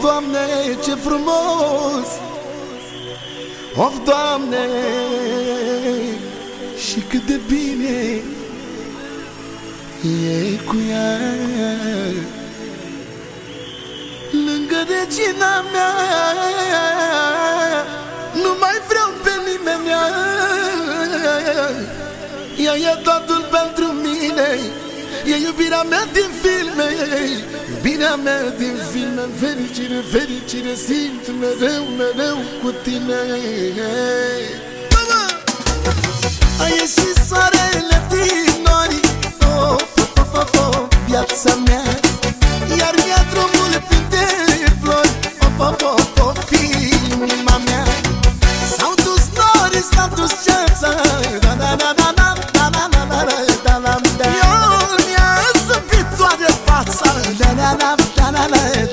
Doamne, ce frumos! Of, Doamne! Și cât de bine E cu ea. Lângă regina mea Nu mai vreau pe nimeni. Ea e totul pentru mine E iubirea mea din filme Iubirea mea din filme Fericire, fericire Simt mereu, mereu cu tine A ieșit soarele din nori. Of, of, of, of Viața mea. Iar ea drumul printre flori. Of, Oh, of, of Inima mea. S-au dus nori, s-au dus da da da da da da.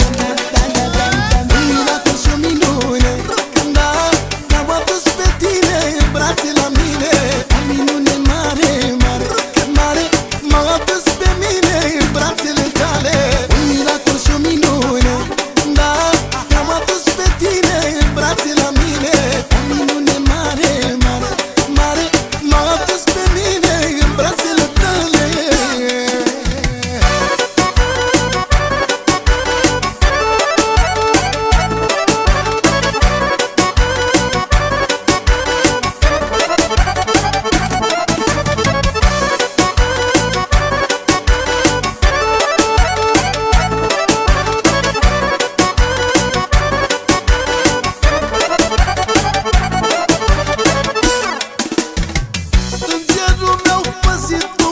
do meu fazido